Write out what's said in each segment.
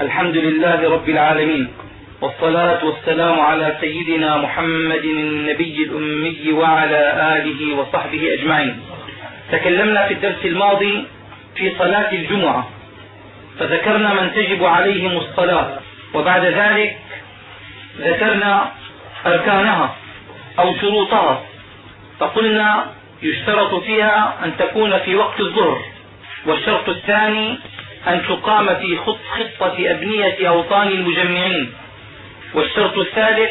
الحمد لله رب العالمين والصلاة والسلام على سيدنا محمد النبي الأمي وعلى آله وصحبه أجمعين. تكلمنا في الدرس الماضي في صلاة الجمعة فذكرنا من تجب عليهم الصلاة وبعد ذلك ذكرنا أركانها أو شروطها فقلنا يشترط فيها أن تكون في وقت الظهر والشرط الثاني أن تقام في خطة أبنية أوطان المجمعين. والشرط الثالث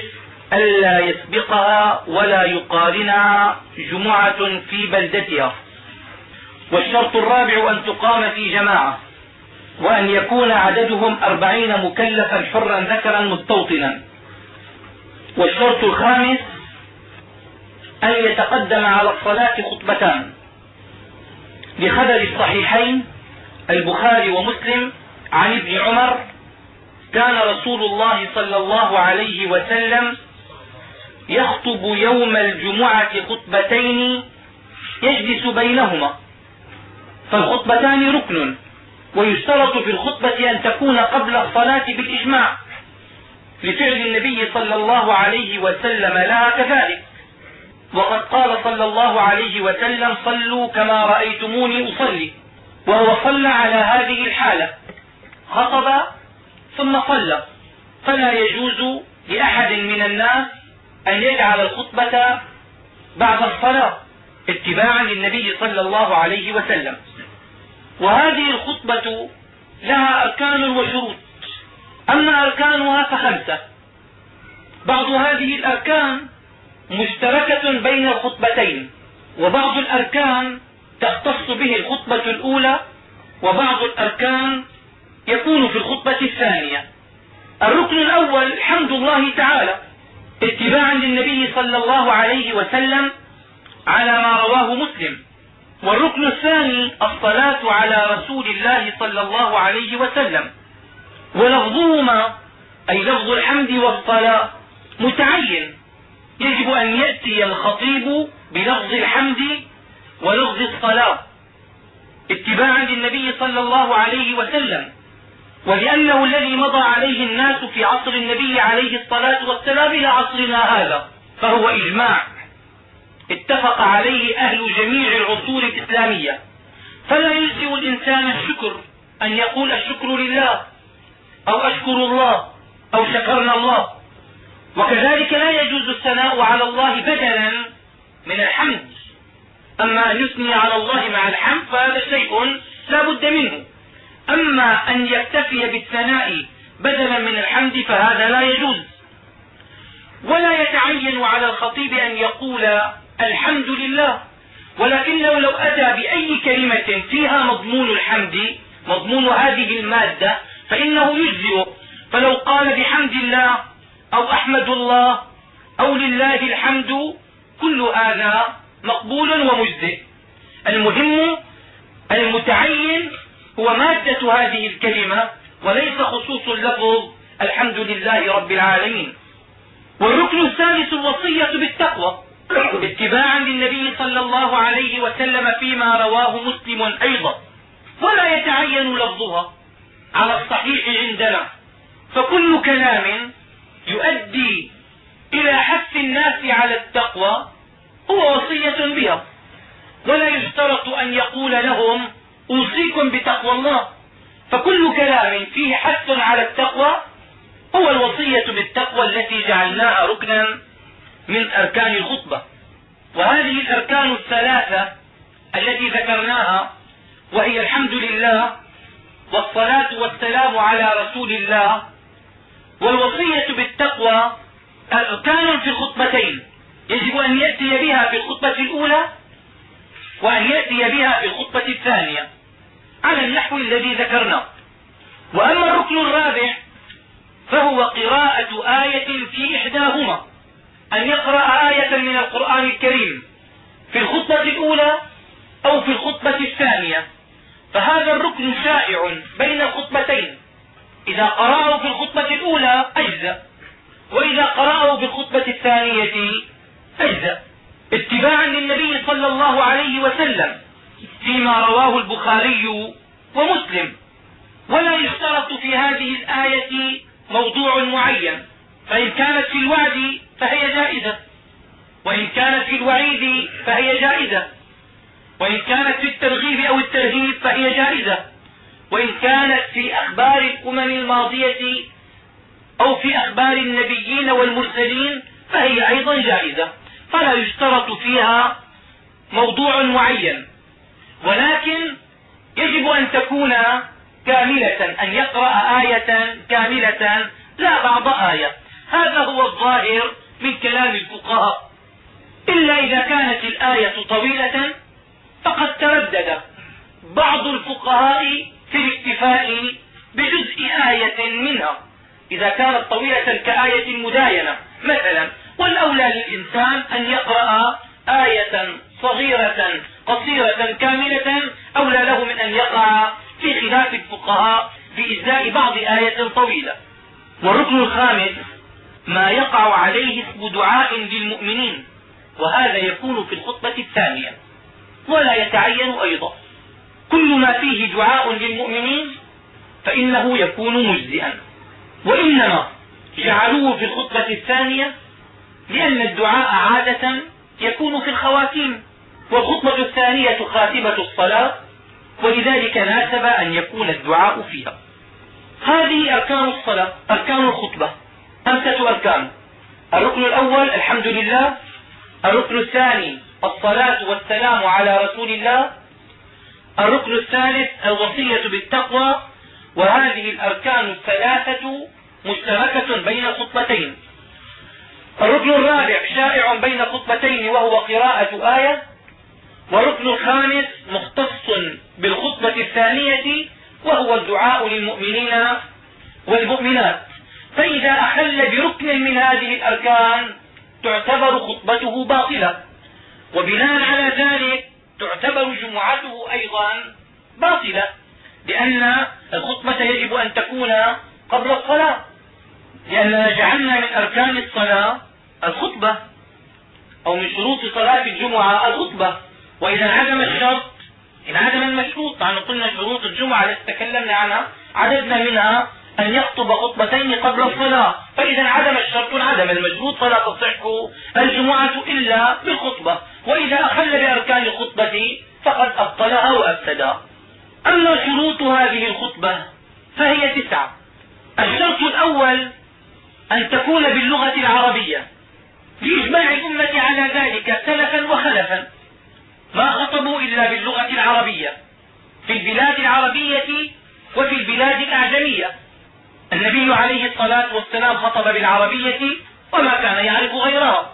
ألا يسبقها ولا يقارنها جمعة في بلدتها. والشرط الرابع أن تقام في جماعة وأن يكون عددهم أربعين مكلفا حرا ذكرا مستوطنا. والشرط الخامس أن يتقدم على الصلاة خطبتان. لخبر الصحيحين البخاري ومسلم عن ابن عمر كان رسول الله صلى الله عليه وسلم يخطب يوم الجمعة خطبتين يجلس بينهما. فالخطبتان ركن ويشترط في الخطبة أن تكون قبل الصلاة بالإجماع. لفعل النبي صلى الله عليه وسلم لها كذلك. وقد قال صلى الله عليه وسلم صلوا كما رأيتموني أصلي. وهو صلى على هذه الحالة. خطب ثم صلى. فلا يجوز لأحد من الناس أن يجعل الخطبة بعد الصلاة اتباعا للنبي صلى الله عليه وسلم. وهذه الخطبة لها أركان وشروط. أما أركانها فخمسة. بعض هذه الأركان مشتركة بين الخطبتين وبعض الأركان تختص به الخطبة الأولى وبعض الأركان يكون في الخطبة الثانية. الركن الأول حمد الله تعالى اتباعا للنبي صلى الله عليه وسلم على ما رواه مسلم. والركن الثاني الصلاة على رسول الله صلى الله عليه وسلم. ولفظهما أي لفظ الحمد والصلاة متعين. يجب أن يأتي الخطيب بلفظ الحمد ولفظ الصلاة اتباعا للنبي صلى الله عليه وسلم ولأنه الذي مضى عليه الناس في عصر النبي عليه الصلاة والسلام إلى عصرنا هذا فهو إجماع. اتفق عليه أهل جميع العصور الإسلامية. فلا يجزئ الإنسان الشكر أن يقول الشكر لله أو أشكر الله أو شكرنا الله. وكذلك لا يجوز الثناء على الله بدلا من الحمد. أما أن يثني على الله مع الحمد فهذا شيء لا بد منه. أما أن يكتفي بالثناء بدلا من الحمد فهذا لا يجوز. ولا يتعين على الخطيب أن يقول الحمد لله ولكنه لو أتى بأي كلمة فيها مضمون الحمد مضمون هذه المادة فإنه يجزئ. فلو قال بحمد الله أو أحمد الله أو لله الحمد كل هذا مقبول ومجزئ. المهم المتعين هو مادة هذه الكلمة وليس خصوص اللفظ الحمد لله رب العالمين. والركن الثالث الوصية بالتقوى اتباعا للنبي صلى الله عليه وسلم فيما رواه مسلم أيضا. ولا يتعين لفظها على الصحيح عندنا. فكل كلام يؤدي إلى حث الناس على التقوى هو وصية بها ولا يشترط أن يقول لهم أوصيكم بتقوى الله. فكل كلام فيه حث على التقوى هو الوصية بالتقوى التي جعلناها ركنا من أركان الخطبة. وهذه الأركان الثلاثة التي ذكرناها وهي الحمد لله والصلاة والسلام على رسول الله. والوصية بالتقوى أركان في الخطبتين يجب أن يأتي بها في الخطبة الأولى وأن يأتي بها في الخطبة الثانية على النحو الذي ذكرناه وأما الركن الرابع فهو قراءة آية في إحداهما. أن يقرأ آية من القرآن الكريم في الخطبة الأولى أو في الخطبة الثانية. فهذا الركن شائع بين الخطبتين. إذا قرأه في الخطبة الأولى أجزأ وإذا قرأه في الخطبة الثانية أجزأ. اتباعا للنبي صلى الله عليه وسلم فيما رواه البخاري ومسلم. ولا يشترط في هذه الآية موضوع معين. فإن كانت في الوعد فهي جائزة. وإن كانت في الوعيد فهي جائزة. وإن كانت في الترغيب أو الترهيب فهي جائزة. وإن كانت في أخبار الأمم الماضية أو في أخبار النبيين والمرسلين فهي أيضا جائزة. فلا يشترط فيها موضوع معين. ولكن يجب أن تكون كاملة أن يقرأ آية كاملة لا بعض آية. هذا هو الظاهر من كلام الفقهاء. إلا إذا كانت الآية طويلة فقد تردد. بعض الفقهاء في الاكتفاء بجزء آية منها. إذا كانت طويلة كآية مداينة مثلا والأولى للإنسان أن يقرأ آية صغيرة قصيرة كاملة أولى له من أن يقع في خلاف الفقهاء في إزاء بعض آية طويلة. والركن الخامس ما يقع عليه اسم دعاء للمؤمنين وهذا يكون في الخطبة الثانية. ولا يتعين أيضا. كل ما فيه دعاء للمؤمنين فإنه يكون مجزئا. وإنما جعلوه في الخطبة الثانية لأن الدعاء عادة يكون في الخواتيم والخطبة الثانية خاتمة الصلاة ولذلك ناسب أن يكون الدعاء فيها. هذه أركان الصلاة أركان الخطبة. خمسة أركان. الركن الأول الحمد لله. الركن الثاني الصلاة والسلام على رسول الله. الركن الثالث الوصية بالتقوى. وهذه الأركان الثلاثة مشتركة بين الخطبتين. الركن الرابع شائع بين خطبتين وهو قراءة آية والركن الخامس مختص بالخطبة الثانية وهو الدعاء للمؤمنين والمؤمنات. فإذا أخل بركن من هذه الأركان تعتبر خطبته باطلة وبناء على ذلك تعتبر جمعته أيضا باطلة لأن الخطبة يجب أن تكون قبل الصلاة. لأننا جعلنا من أركان الصلاة الخطبة أو من شروط صلاة الجمعة الخطبة. وإذا انعدم الشرط انعدم المشروط نحن قلنا شروط الجمعة التي تكلمنا عنها عددنا منها أن يخطب خطبتين قبل الصلاة. فإذا انعدم الشرط انعدم المشروط فلا تصح الجمعة إلا بالخطبة. وإذا أخل بأركان الخطبة فقد أبطلها وأفسدها أما شروط هذه الخطبة فهي تسعة. الشرط الأول أن تكون باللغة العربية. لإجماع الأمة على ذلك سلفا وخلفا. ما خطبوا إلا باللغة العربية. في البلاد العربية وفي البلاد الأعجمية. النبي عليه الصلاة والسلام خطب بالعربية وما كان يعرف غيرها.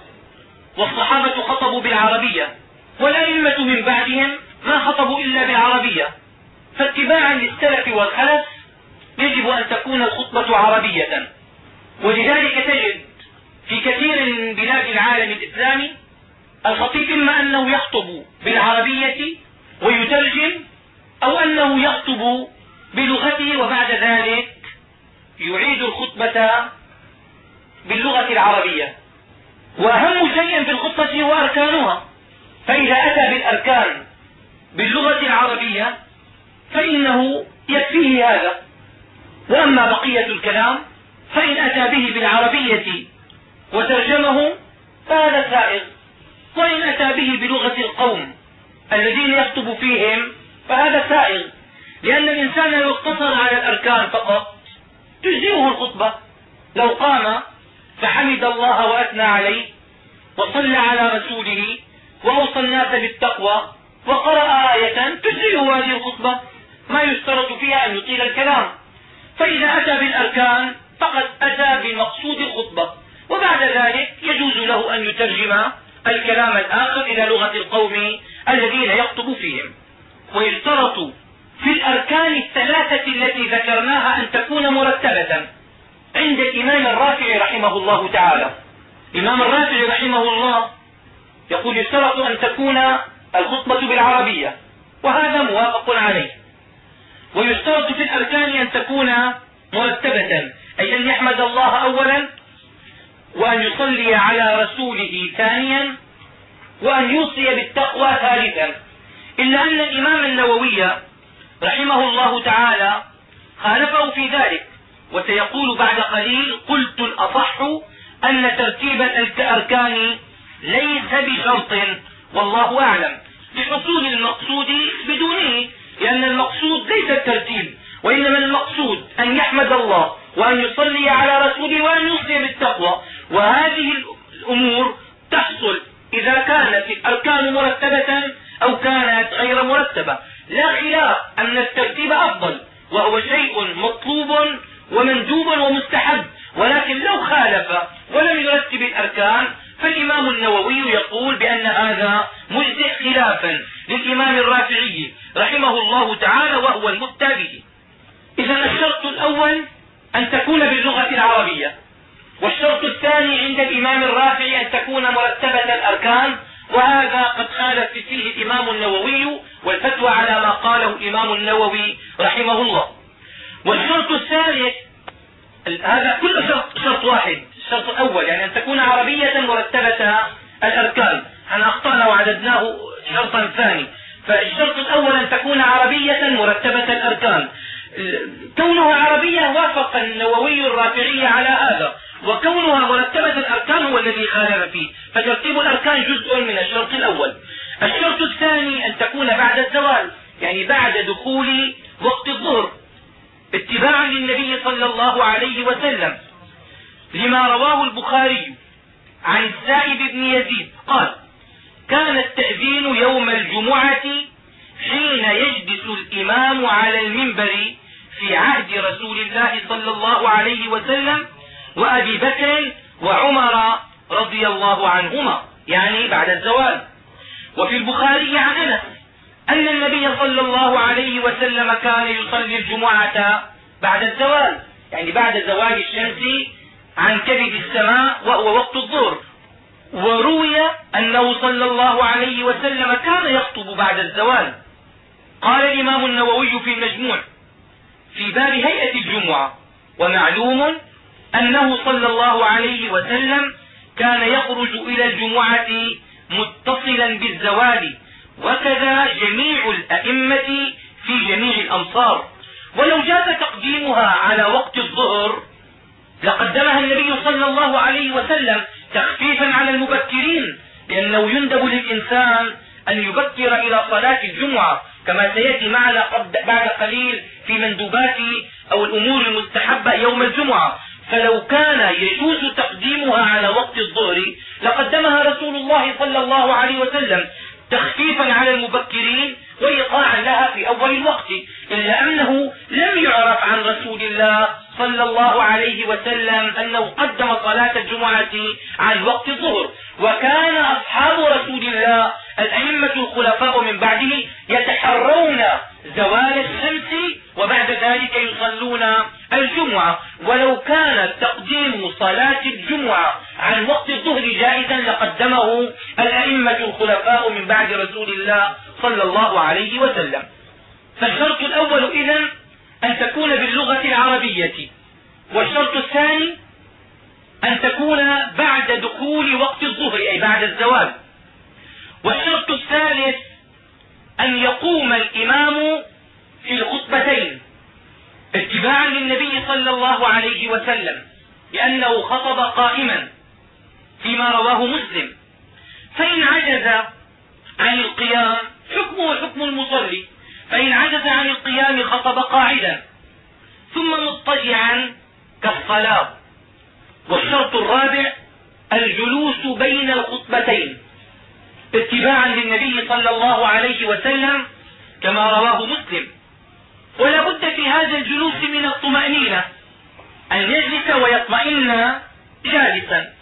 والصحابة خطبوا بالعربية. والأئمة من بعدهم ما خطبوا إلا بالعربية. فاتباعا للسلف والخلف يجب أن تكون الخطبة عربية. ولذلك تجد في كثير من بلاد العالم الإسلامي الخطيب إما أنه يخطب بالعربية ويترجم أو أنه يخطب بلغته وبعد ذلك يعيد الخطبة باللغة العربية. وأهم شيء في الخطبة هو أركانها. فإذا أتى بالأركان باللغة العربية فإنه يكفيه هذا. وأما بقية الكلام فإن أتى به بالعربية وترجمه فهذا سائغ. وإن أتى به بلغة القوم الذين يخطب فيهم فهذا سائغ. لأن الإنسان لو اقتصر على الأركان فقط تجزئه الخطبة. لو قام فحمد الله وأثنى عليه وصلى على رسوله وأوصى الناس بالتقوى وقرأ آية تجزئه هذه الخطبة. ما يشترط فيها أن يطيل الكلام. فإذا أتى بالأركان فقد أتى بمقصود الخطبة. وبعد ذلك يجوز له أن يترجم الكلام الآخر إلى لغة القوم الذين يخطب فيهم. ويشترط في الأركان الثلاثة التي ذكرناها أن تكون مرتبة. عند الإمام الرافع رحمه الله تعالى. الإمام الرافع رحمه الله يقول يشترط أن تكون الخطبة بالعربية. وهذا موافق عليه. ويشترط في الأركان أن تكون مرتبة. أي أن يحمد الله أولا وأن يصلي على رسوله ثانيا وأن يوصي بالتقوى ثالثا. إلا أن الإمام النووي رحمه الله تعالى خالفه في ذلك وسيقول بعد قليل قلت الأصح أن ترتيب الأركان ليس بشرط والله أعلم. لحصول المقصود بدونه لأن المقصود ليس الترتيب وإنما المقصود أن يحمد الله. وأن يصلي على رسوله وأن يصلي بالتقوى. وهذه الأمور تحصل إذا كانت الأركان مرتبة أو كانت غير مرتبة. لا خلاف أن الترتيب أفضل وهو شيء مطلوب ومندوب ومستحب. ولكن لو خالف ولم يرتب الأركان فالإمام النووي يقول بأن هذا مجزئ خلافا للإمام الرافعي رحمه الله تعالى وهو المفتى به. إذا الشرط الأول أن تكون باللغة العربية. والشرط الثاني عند الإمام الرافعي أن تكون مرتبة الأركان وهذا قد خالف فيه الإمام النووي والفتوى على ما قاله الإمام النووي رحمه الله. والشرط الثالث هذا كل شرط, شرط واحد الشرط الأول يعني أن تكون عربية مرتبة الأركان. إحنا أخطأنا وعددناه شرطا ثاني. فالشرط الأول أن تكون عربية مرتبة الأركان. كونها عربية وافق النووي الرافعي على هذا وكونها مرتبة الأركان هو الذي خالف فيه. فترتيب الأركان جزء من الشرط الأول. الشرط الثاني أن تكون بعد الزوال يعني بعد دخول وقت الظهر. اتباعا للنبي صلى الله عليه وسلم. لما رواه البخاري عن السائب بن يزيد قال كان التأذين يوم الجمعة حين يجلس الإمام على المنبر في عهد رسول الله صلى الله عليه وسلم وأبي بكر وعمر رضي الله عنهما يعني بعد الزوال. وفي البخاري عن أنس أن النبي صلى الله عليه وسلم كان يصلي الجمعة بعد الزوال يعني بعد زوال الشمس عن كبد السماء وهو وقت الظهر. وروي أنه صلى الله عليه وسلم كان يخطب بعد الزوال. قال الإمام النووي في المجموع في باب هيئة الجمعة. ومعلوم أنه صلى الله عليه وسلم كان يخرج إلى الجمعة متصلا بالزوال. وكذا جميع الأئمة في جميع الأمصار. ولو جاز تقديمها على وقت الظهر لقدمها النبي صلى الله عليه وسلم تخفيفا على المبكرين لأنه يندب للإنسان أن يبكر إلى صلاة الجمعة. كما سيأتي معنا بعد قليل في مندوبات أو الأمور المستحبة يوم الجمعة. فلو كان يجوز تقديمها على وقت الظهر لقدمها رسول الله صلى الله عليه وسلم تخفيفا على المبكرين وإيقاعا لها في أول الوقت إلا أنه لم يعرف عن رسول الله صلى الله عليه وسلم أنه قدم صلاة الجمعة عن وقت الظهر. وكان أصحاب رسول الله الأئمة الخلفاء من بعده يتحرون زوال الشمس وبعد ذلك يصلون الجمعة. ولو كان تقديم صلاة الجمعة عن وقت الظهر جائزا لقدمه الأئمة الخلفاء من بعد رسول الله صلى الله عليه وسلم. فالشرط الأول إذا أن تكون باللغة العربية والشرط الثاني أن تكون بعد دخول وقت الظهر أي بعد الزوال. والشرط الثالث أن يقوم الإمام في الخطبتين اتباعا للنبي صلى الله عليه وسلم لأنه خطب قائما. فيما رواه مسلم. فإن عجز عن القيام حكمه حكم المصلي. فإن عجز عن القيام خطب قاعدا. ثم مضطجعا كالصلاة والشرط الرابع الجلوس بين الخطبتين. اتباعا للنبي صلى الله عليه وسلم كما رواه مسلم. ولا بد في هذا الجلوس من الطمأنينة. أن يجلس ويطمئن جالسا.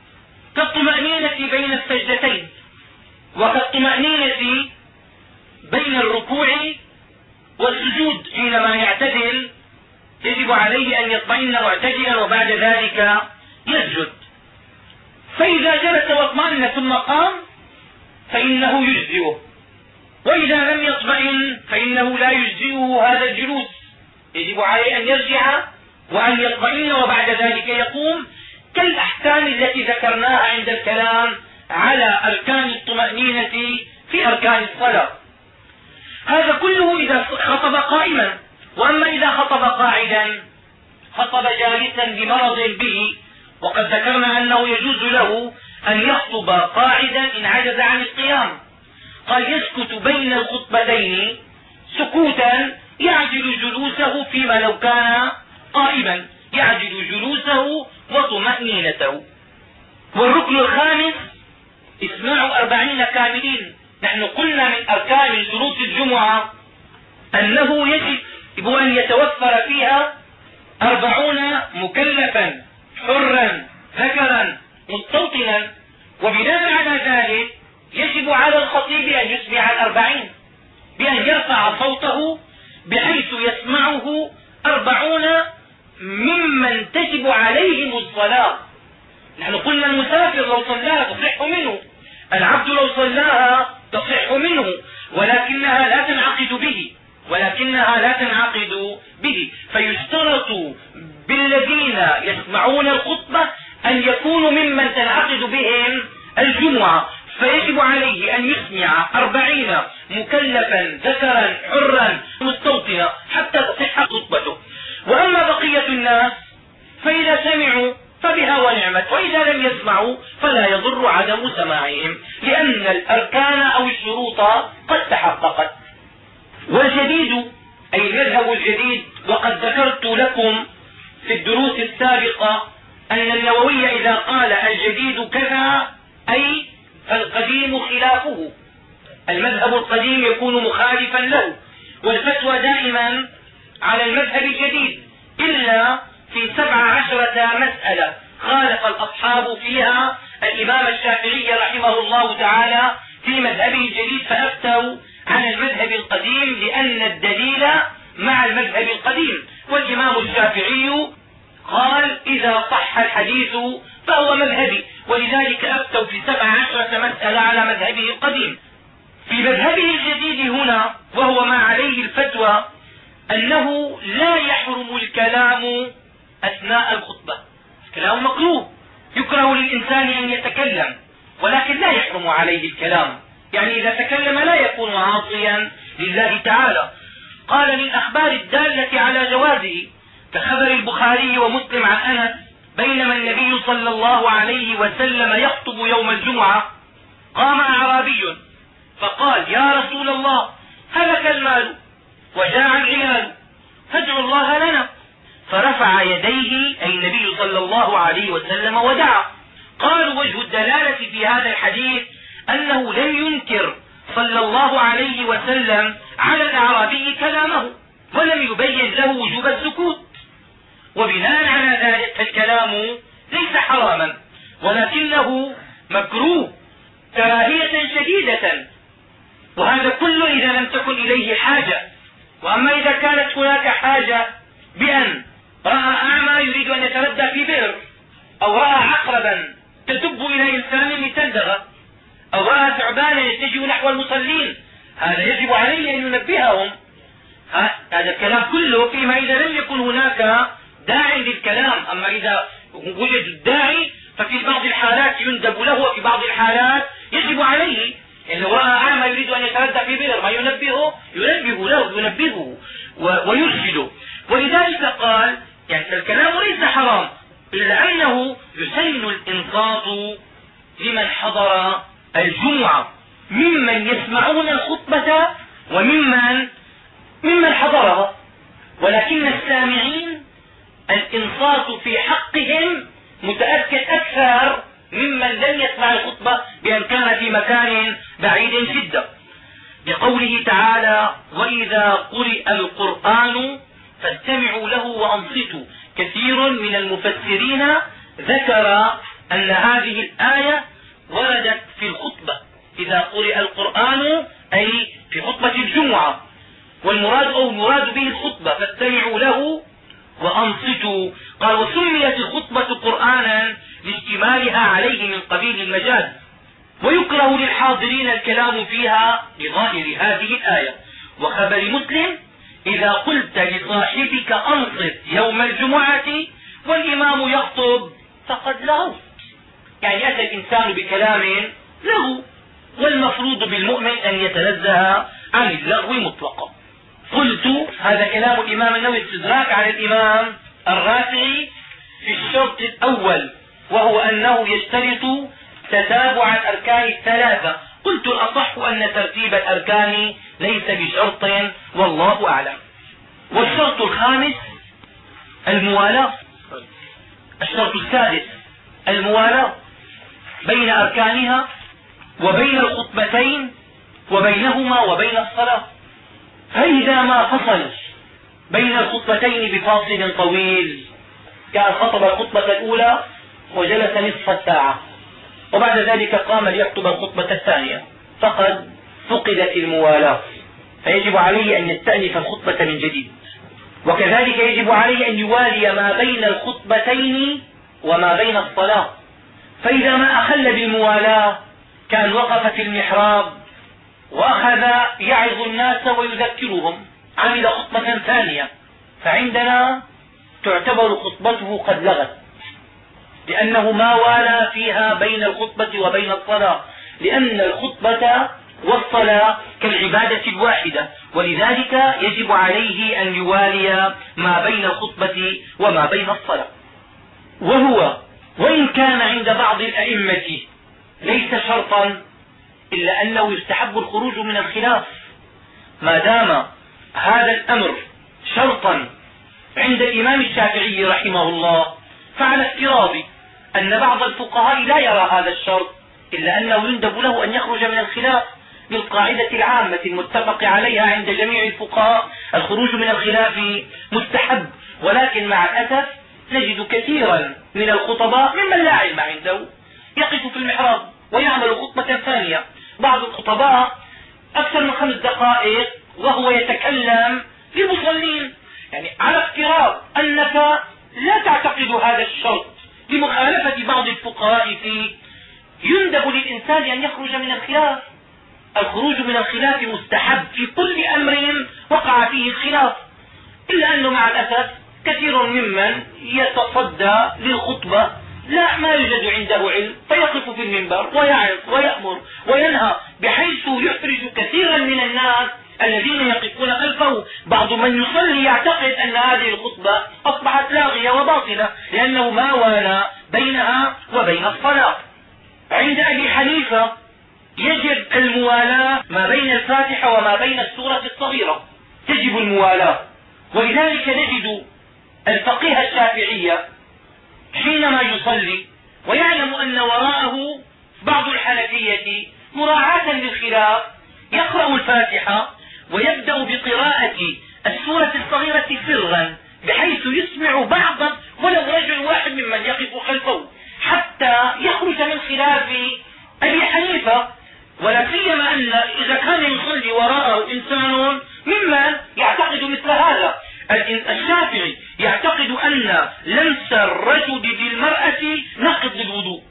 كالطمأنينة بين السجدتين وكالطمأنينة بين الركوع والسجود حينما يعتدل يجب عليه أن يطمئن معتدلا وبعد ذلك يسجد. فإذا جلس واطمأن ثم قام فإنه يجزئه. وإذا لم يطمئن فإنه لا يجزئه هذا الجلوس. يجب عليه أن يرجع وأن يطمئن وبعد ذلك يقوم كالأحكام التي ذكرناها عند الكلام على أركان الطمأنينة في أركان الصلاة. هذا كله إذا خطب قائما وأما إذا خطب قاعدا خطب جالسا بمرض به وقد ذكرنا أنه يجوز له أن يخطب قاعدا إن عجز عن القيام. قال يسكت بين الخطبتين سكوتا يعجل جلوسه فيما لو كان قائما. يعجل جلوسه وطمأنينته. والركن الخامس اسماع أربعين كاملين. نحن قلنا من أركان شروط الجمعة أنه يجب أن يتوفر فيها أربعون مكلفا حرا ذكرا مستوطنا. وبناء على ذلك يجب على الخطيب أن يسمع الأربعين بأن يرفع صوته بحيث يسمعه أربعون ممن تجب عليهم الصلاة. نحن قلنا المسافر لو صلاها تصح منه. العبد لو صلاها تصح منه. ولكنها لا تنعقد به. ولكنها لا تنعقد به. فيشترط بالذين يسمعون الخطبة أن يكونوا ممن تنعقد بهم الجمعة. فيجب عليه أن يسمع أربعين مكلفا ذكرا حرا مستوطنا حتى تصح خطبته. وأما بقية الناس فإذا سمعوا فبها ونعمت وإذا لم يسمعوا فلا يضر عدم سماعهم لأن الأركان أو الشروط قد تحققت. والجديد أي المذهب الجديد وقد ذكرت لكم في الدروس السابقة أن النووي إذا قال الجديد كذا أي القديم خلافه. المذهب القديم يكون مخالفا له والفتوى دائما على المذهب الجديد إلا في سبع عشرة مسألة. خالف الأصحاب فيها الإمام الشافعي رحمه الله تعالى في مذهبه الجديد فأفتوا على المذهب القديم لأن الدليل مع المذهب القديم. والإمام الشافعي قال إذا صح الحديث فهو مذهبي. ولذلك أفتوا في سبع عشرة مسألة على مذهبه القديم. في مذهبه الجديد هنا وهو ما عليه الفتوى أنه لا يحرم الكلام أثناء الخطبة. الكلام مكروه. يكره للإنسان أن يتكلم ولكن لا يحرم عليه الكلام. يعني إذا تكلم لا يكون عاصيا لله تعالى. قال للأخبار الدالة على جوازه كخبر البخاري ومسلم عن أنس بينما النبي صلى الله عليه وسلم يخطب يوم الجمعة قام أعرابي فقال يا رسول الله هلك المال وجاع العيال فادعوا الله لنا. فرفع يديه أي النبي صلى الله عليه وسلم ودعا. قالوا وجه الدلالة في هذا الحديث أنه لم ينكر صلى الله عليه وسلم على الأعرابي كلامه ولم يبين له وجوب السكوت. وبناء على ذلك فالكلام ليس حراما ولكنه مكروه كراهية شديدة. وهذا كله إذا لم تكن إليه حاجة. وأما إذا كانت هناك حاجة بأن رأى أعمى يريد أن يتردى في بئر أو رأى عقربا تدب إلى إنسان لتلدغ أو رأى ثعبانا يتجه نحو المصلين هذا يجب عليه أن ينبههم. هذا الكلام كله فيما إذا لم يكن هناك داع للكلام. أما إذا وجد الداعي ففي بعض الحالات يندب له وفي بعض الحالات يجب عليه لو رأى أعمى يريد أن يتردى في بئر ما ينبهه ينبه له ينبهه ويرشده ولذلك قال يعني الكلام ليس حرام إلا أنه يسن الإنصات لمن حضر الجمعة. ممن يسمعون الخطبة وممن ممن حضرها. ولكن السامعين الإنصات في حقهم متأكد أكثر ممن لم يسمع الخطبة بأن كان في مكان بعيد جدا. بقوله تعالى وإذا قرئ القرآن فاستمعوا له وأنصتوا. كثير من المفسرين ذكر أن هذه الآية وردت في الخطبة. إذا قرئ القرآن أي في خطبة الجمعة. والمراد أو المراد به الخطبة فاستمعوا له وأنصتوا. قال وسميت الخطبة قرآنا لاشتمالها عليه من قبيل المجاز. ويكره للحاضرين الكلام فيها بظاهر هذه الآية. وخبر مسلم إذا قلت لصاحبك أنصت يوم الجمعة والإمام يخطب فقد لغوت يعني أتى الإنسان بكلام له والمفروض بالمؤمن أن يتنزه عن اللغو مطلقا. قلت هذا كلام الإمام النووي استدراك على الإمام الرافعي في الشرط الأول. وهو أنه يشترط تتابع الأركان الثلاثة. قلت الأصح أن ترتيب الأركان ليس بشرط والله أعلم. والشرط الخامس الموالاة. الشرط السادس الموالاة بين أركانها وبين الخطبتين وبينهما وبين الصلاة. فإذا ما فصل بين الخطبتين بفاصل طويل كان خطب الخطبة الأولى وجلس نصف الساعة وبعد ذلك قام ليخطب الخطبة الثانية. فقد فقدت الموالاة. فيجب عليه أن يستأنف الخطبة من جديد. وكذلك يجب عليه أن يوالي ما بين الخطبتين وما بين الصلاة. فإذا ما أخل بالموالاة كان وقف في المحراب وأخذ يعظ الناس ويذكرهم. عمل خطبة ثانية. فعندنا تعتبر خطبته قد لغت. لأنه ما والى فيها بين الخطبة وبين الصلاة. لأن الخطبة والصلاة كالعبادة الواحدة ولذلك يجب عليه أن يوالي ما بين الخطبة وما بين الصلاة. وهو وإن كان عند بعض الأئمة ليس شرطا إلا أنه يستحب الخروج من الخلاف. ما دام هذا الأمر شرطا عند الإمام الشافعي رحمه الله فعلى افتراض أن بعض الفقهاء لا يرى هذا الشرط إلا أنه يندب له أن يخرج من الخلاف بالقاعدة العامة المتفق عليها عند جميع الفقهاء. الخروج من الخلاف مستحب ولكن مع الأسف نجد كثيرا من الخطباء ممن لا علم عنده يقف في المحراب ويعمل خطبة ثانية. بعض الخطباء أكثر من خمس دقائق وهو يتكلم للمصلين يعني على افتراض أنك لا تعتقد هذا الشرط. لمخالفة بعض الفقهاء فيه يندب للإنسان أن يخرج من الخلاف. الخروج من الخلاف مستحب في كل أمر وقع فيه الخلاف. إلا أنه مع الأسف كثير ممن يتصدى للخطبة لا ما يوجد عنده علم فيقف في المنبر ويعظ ويأمر وينهى بحيث يحرج كثيرا من الناس الذين يقفون خلفه. بعض من يصلي يعتقد أن هذه الخطبة أصبحت لاغية وباطلة لأنه ما والى بينها وبين الصلاة. عند أبي حنيفة يجب الموالاة ما بين الفاتحة وما بين السورة الصغيرة. تجب الموالاة. ولذلك نجد الفقيه الشافعي حينما يصلي ويعلم أن وراءه بعض الحنفية مراعاة للخلاف يقرأ الفاتحة ويبدأ بقراءة السورة الصغيرة سرا بحيث يسمع بعضا ولو رجل واحد ممن يقف خلفه حتى يخرج من خلاف أبي حنيفة. ولا سيما أن إذا كان يصلي وراءه إنسان ممن يعتقد مثل هذا. الشافعي يعتقد أن لمس الرجل بالمرأة نقض للوضوء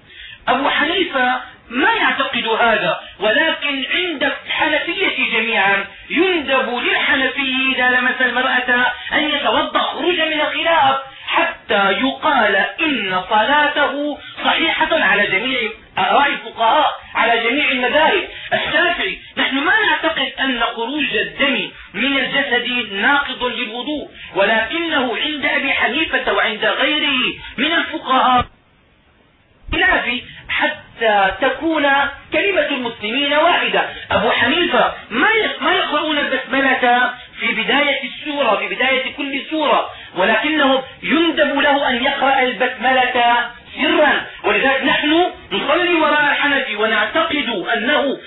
أبو حنيفة ما يعتقد هذا ولكن عند الحنفية جميعا يندب للحنفي إذا لمس المرأة أن يتوضأ خروجا من الخلاف حتى يقال إن صلاته صحيحة على جميع آراء الفقهاء على جميع المذاهب. الشافعي نحن ما نعتقد أن خروج الدم من الجسد ناقض للوضوء ولكنه عند أبي حنيفة وعند غيره من الفقهاء. خلافي تكون كلمة المسلمين واحدة. أبو حنيفة ما يقرؤون البسملة في بداية السورة في بداية كل سورة ولكنه يندب له أن يقرأ البسملة سرا. ولذلك نحن نصلي وراء الحنفي ونعتقد أنه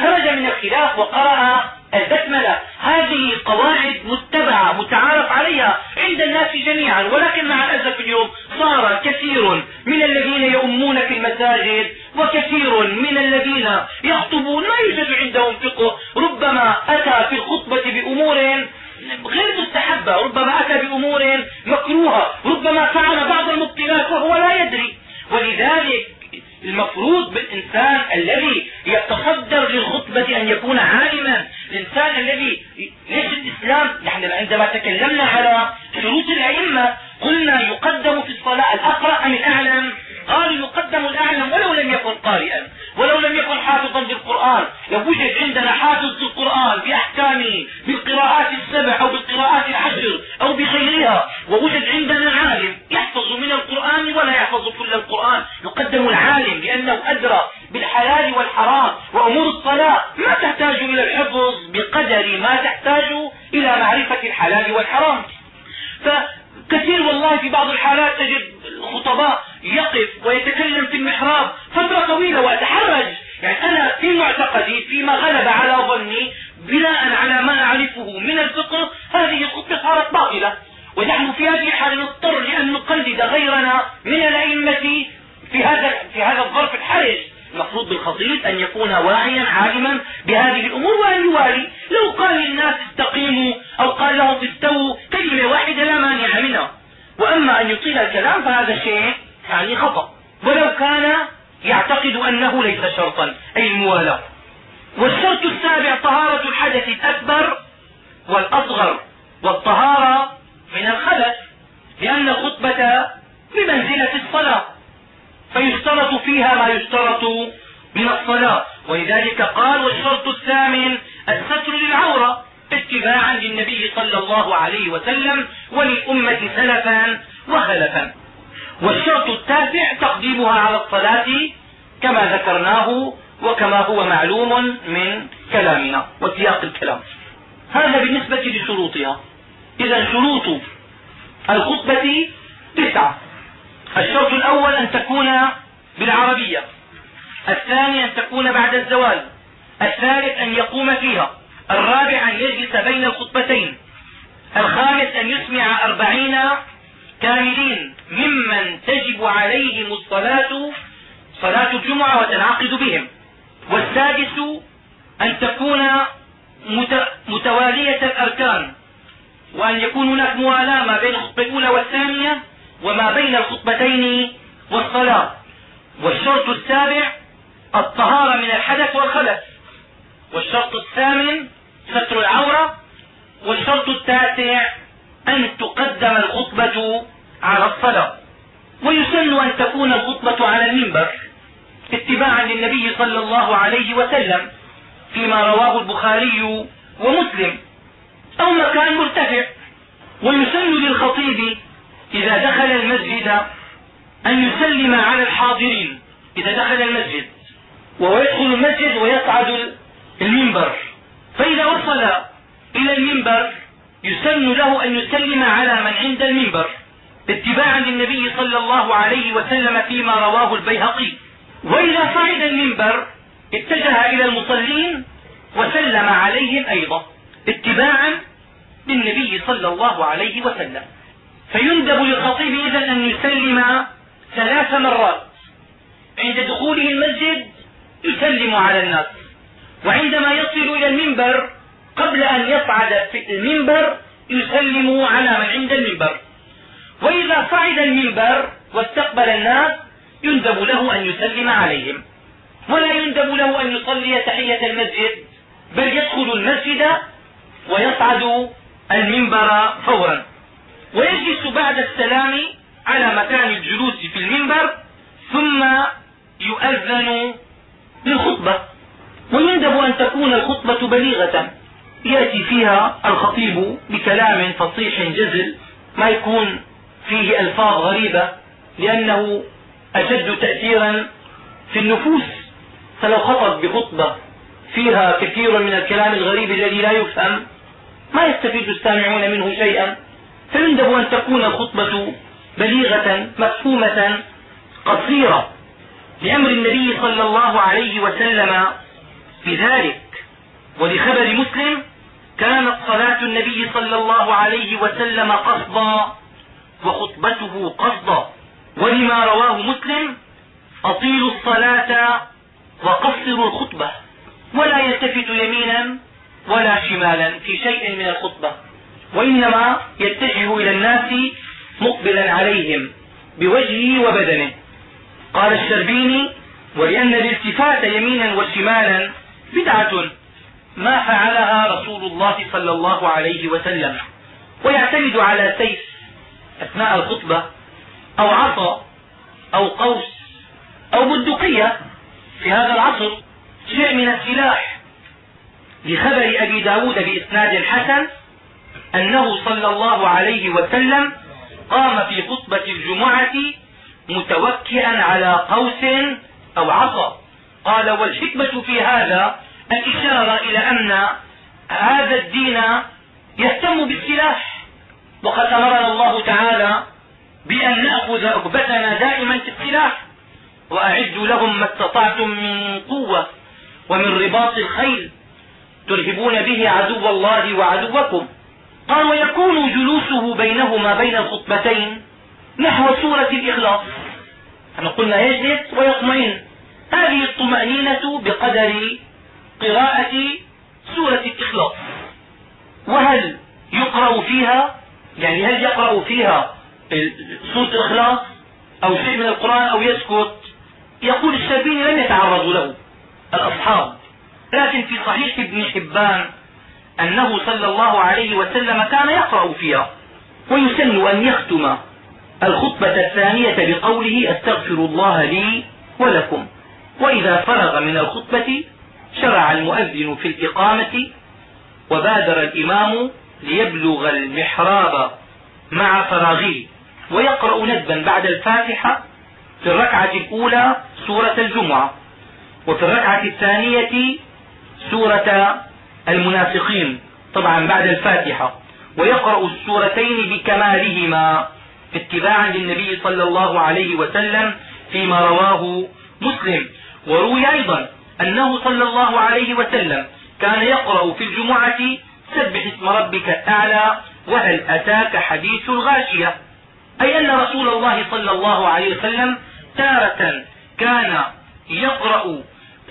خرج من الخلاف وقرأ البسملة هذه قواعد متبعة متعارف عليها عند الناس جميعا ولكن مع الأسف اليوم صار كثير من الذين يؤمون في المساجد وكثير من الذين يخطبون. ما يوجد عندهم فقه. ربما أتى في الخطبة بأمور غير مستحبة ربما أتى بأمور مكروهة ربما فعل بعض المبطلات وهو لا يدري. ولذلك المفروض بالإنسان الذي يتصدر للخطبة أن يكون عالما الإنسان الذي ليش الإسلام نحن عندما تكلمنا على شروط الأئمة قلنا يقدم في الصلاة الأقرأ أم الأعلم؟ قالوا يقدم الأعلم ولو لم يكن يكن قارئا. ولو لم يكن حافظا بالقرآن لو وجد عندنا حافظ بالقرآن بأحكامه بالقراءات السبع أو بالقراءات العشر أو بغيرها ووجد عندنا عالم يحفظ من القرآن ولا يحفظ كل القرآن. يقدم العالم لأنه أدرى بالحلال والحرام وأمور الصلاة ما تحتاج إلى الحفظ بقدر ما تحتاج إلى معرفة الحلال والحرام. فكثير والله في بعض الحالات تجد الخطباء يقف ويتكلم في المحراب فترة طويلة وأتحرج يعني أنا في معتقدي فيما غلب على ظني بناء على ما أعرفه من الفقه هذه الخطبة صارت باطلة. ونحن في هذه الحالة نضطر لأن نقلد غيرنا من الأئمة في هذا في هذا الظرف الحرج. المفروض بالخطيب أن يكون واعيا عالما بهذه الأمور وأن يوالي. لو قال للناس استقيموا أو قال لهم استووا كلمة واحدة لا مانع منها وأما أن يطيل الكلام فهذا شيء يعني خطأ. ولو كان يعتقد أنه ليس شرطا أي الموالاة. والشرط السابع طهارة الحدث الأكبر والأصغر. والطهارة من الخلف لأن الخطبة بمنزلة الصلاة. فيشترط فيها ما يشترط من الصلاة. ولذلك قال والشرط الثامن الستر للعورة اتباعا للنبي صلى الله عليه وسلم وللأمة سلفا وخلفا. والشرط التاسع تقديمها على الصلاة كما ذكرناه وكما هو معلوم من كلامنا وسياق الكلام. هذا بالنسبة لشروطها. إذا شروط الخطبة تسعة. الشرط الأول أن تكون بالعربية. الثاني أن تكون بعد الزوال. الثالث أن يقوم فيها. الرابع أن يجلس بين الخطبتين. الخامس أن يسمع أربعين كاملين ممن تجب عليهم الصلاة صلاة الجمعة وتنعقد بهم. والسادس أن تكون متوالية الأركان وأن يكون هناك موالاة ما بين الخطبة الأولى والثانية وما بين الخطبتين والصلاة. والشرط السابع الطهارة من الحدث والخلف والشرط الثامن ستر العورة والشرط التاسع أن تقدم الخطبة على الصلاة ويسن أن تكون الخطبة على المنبر اتباعا للنبي صلى الله عليه وسلم فيما رواه البخاري ومسلم. أو مكان مرتفع. ويسن للخطيب إذا دخل المسجد أن يسلم على الحاضرين. إذا دخل المسجد. وهو يدخل المسجد ويصعد المنبر. فإذا وصل إلى المنبر يسن له أن يسلم على من عند المنبر اتباعا للنبي صلى الله عليه وسلم فيما رواه البيهقي. وإذا صعد المنبر اتجه إلى المصلين وسلم عليهم أيضا اتباعا للنبي صلى الله عليه وسلم. فيندب للخطيب إذا أن يسلم ثلاث مرات. عند دخوله المسجد يسلم على الناس. وعندما يصل إلى المنبر قبل أن يصعد في المنبر يسلم على من عند المنبر. وإذا صعد المنبر واستقبل الناس يندب له أن يسلم عليهم. ولا يندب له أن يصلي تحية المسجد بل يدخل المسجد ويصعد المنبر فورا. ويجلس بعد السلام على مكان الجلوس في المنبر ثم يؤذن للخطبة. ويندب أن تكون الخطبة بليغة. يأتي فيها الخطيب بكلام فصيح جزل ما يكون فيه ألفاظ غريبة لأنه أشد تأثيرا في النفوس. فلو خطب بخطبة فيها كثير من الكلام الغريب الذي لا يفهم ما يستفيد السامعون منه شيئا. فيندب أن تكون الخطبة بليغة مفهومة قصيرة. لأمر النبي صلى الله عليه وسلم بذلك ولخبر مسلم كانت صلاة النبي صلى الله عليه وسلم قصدا وخطبته قصدا ولما رواه مسلم أطيلوا الصلاة وقصروا الخطبة ولا يلتفت يمينا ولا شمالا في شيء من الخطبة وإنما يتجه إلى الناس مقبلا عليهم بوجهه وبدنه. قال الشربيني ولأن الالتفات يمينا وشمالا بدعة ما فعلها رسول الله صلى الله عليه وسلم ويعتمد على سيف أثناء الخطبة أو عصا أو قوس أو بندقية. في هذا العصر شيء من السلاح لخبر أبي ب داود بإسناد حسن أنه صلى الله عليه وسلم قام في خطبة الجمعة متوكئا على قوس أو عصا. قال والحكمة في هذا الإشارة إلى أن هذا الدين يهتم بالسلاح. وقد أمرنا الله تعالى بأن نأخذ عقبتنا دائما في السلاح وأعدوا لهم ما استطعتم من قوة ومن رباط الخيل ترهبون به عدو الله وعدوكم. قال ويكون جلوسه بينهما بين الخطبتين نحو سورة الإخلاص. إحنا قلنا يجلس ويطمئن. هذه الطمأنينة بقدر قراءة سورة الإخلاص. وهل يقرأ فيها يعني هل يقرأ فيها سورة الإخلاص أو شيء من القرآن أو يسكت؟ يقول الشربيني لم يتعرضوا له الأصحاب. لكن في صحيح ابن حبان أنه صلى الله عليه وسلم كان يقرأ فيها ويسن أن يختم الخطبة الثانية بقوله أستغفر الله لي ولكم. وإذا فرغ من الخطبة شرع المؤذن في الإقامة وبادر الإمام ليبلغ المحراب مع فراغه ويقرأ ندبا بعد الفاتحة في الركعة الأولى سورة الجمعة وفي الركعة الثانية سورة المنافقين طبعا بعد الفاتحة ويقرأ السورتين بكمالهما اتباعا للنبي صلى الله عليه وسلم فيما رواه مسلم. وروي أيضا أنه صلى الله عليه وسلم كان يقرأ في الجمعة سبح اسم ربك الأعلى وهل أتاك حديث الغاشية؟ أي أن رسول الله صلى الله عليه وسلم تارة كان يقرأ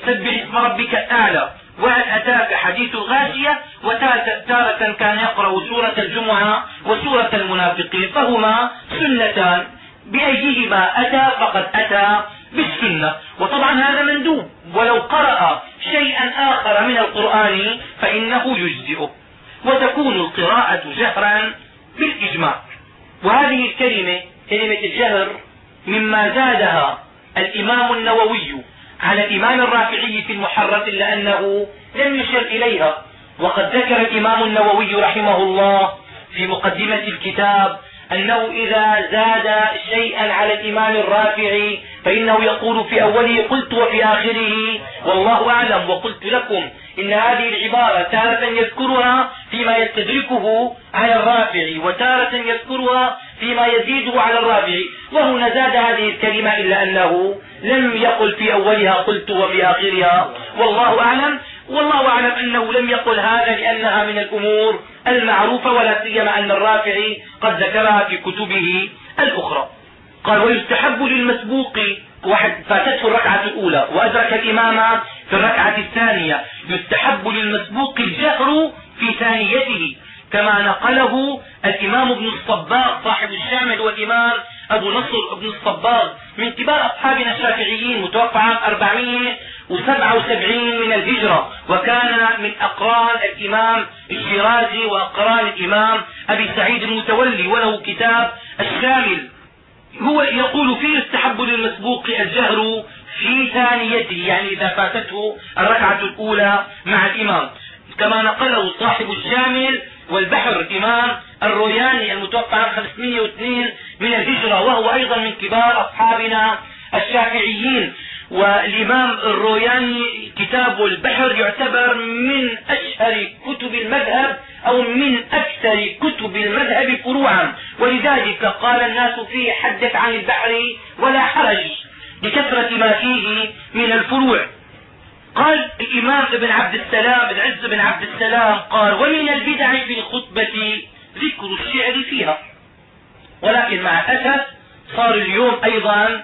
سبح اسم ربك الأعلى وهل أتاك حديث الغاشية؟ وتارة كان يقرأ سورة الجمعة وسورة المنافقين فهما سنتان. بأيهما أتى؟ فقد أتى بالسنة. وطبعا هذا مندوب. ولو قرأ شيئا آخر من القرآن فإنه يجزئه. وتكون القراءة جهرا بالإجماع. وهذه الكلمة كلمة الجهر مما زادها الإمام النووي على الإمام الرافعي في المحرة إلا أنه لم يشر إليها. وقد ذكر الإمام النووي رحمه الله في مقدمة الكتاب أنه إذا زاد شيئا على الإمام الرافعي فإنه يقول في أوله قلت وفي آخره والله أعلم وقلت لكم إن هذه العبارة تارة يذكرها فيما يستدركه على الرافعي وتارة يذكرها فيما يزيده على الرافعي وهنا زاد هذه الكلمة إلا أنه لم يقل في أولها قلت وفي آخرها والله أعلم والله أعلم أنه لم يقل هذا لأنها من الأمور المعروفة ولا سيما أن الرافعي قد ذكرها في كتبه الأخرى قال ويستحب للمسبوق. واحد فاتته الركعة الأولى وأدرك الإمام في الركعة الثانية. يستحب للمسبوق الجهر في ثانيته. كما نقله الإمام ابن الصباغ صاحب الشامل والإمام أبو نصر بن الصباغ من كبار أصحابنا الشافعيين متوفى عام 477 من الهجرة. وكان من أقران الإمام الشيرازي وأقران الإمام أبي سعيد المتولي وله كتاب الشامل. هو يقول فيه يستحب للمسبوق الجهر في ثانيته؟ يعني إذا فاتته الركعة الأولى مع الإمام. كما نقله صاحب الشامل والبحر الإمام الروياني المتوفى عام 502 من الهجرة وهو أيضا من كبار أصحابنا الشافعيين. والإمام الروياني كتاب البحر يعتبر من أشهر كتب المذهب أو من أكثر كتب المذهب فروعا. ولذلك قال الناس فيه حدث عن البحر ولا حرج لكثرة ما فيه من الفروع. قال الإمام ابن عبد السلام ابن عز بن عبد السلام قال ومن البدع في الخطبة ذكر الشعر فيها. ولكن مع الأسف صار اليوم أيضا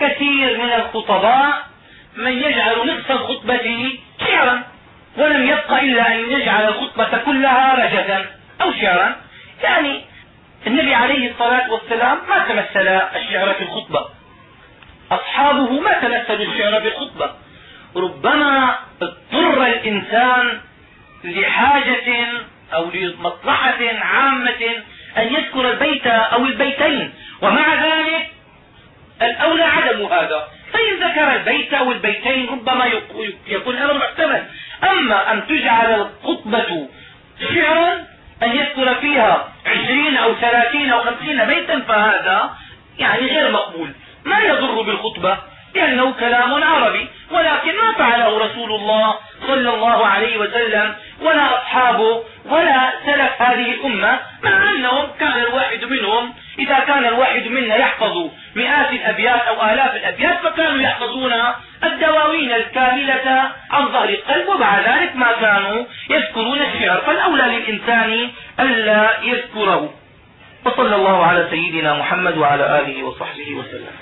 كثير من الخطباء من يجعل نصف الخطبة شعرا. ولم يبق إلا أن يجعل الخطبة كلها رجزا أو شعرا. يعني النبي عليه الصلاة والسلام ما تمثل الشعر في الخطبة. أصحابه ما تمثلوا الشعر في الخطبة. ربما اضطر الإنسان لحاجة أو لمصلحة عامة أن يذكر البيت أو البيتين. ومع ذلك الأولى عدم هذا. فإن ذكر البيت أو البيتين ربما يكون الأمر محتمل أما أن تجعل الخطبة شعرا أن يذكر فيها عشرين أو ثلاثين أو خمسين بيتا فهذا يعني غير مقبول. ما يضر بالخطبة؟ لأنه كلام عربي ولكن ما فعله رسول الله صلى الله عليه وسلم ولا أصحابه ولا سلف هذه الأمة مع أنهم كان الواحد منهم. إذا كان الواحد منا يحفظ مئات الأبيات أو آلاف الأبيات فكانوا يحفظون الدواوين الكاملة عن ظهر القلب ومع ذلك ما كانوا يذكرون الشعر. فالأولى للإنسان ألا يذكره. وصلى الله على سيدنا محمد وعلى آله وصحبه وسلم.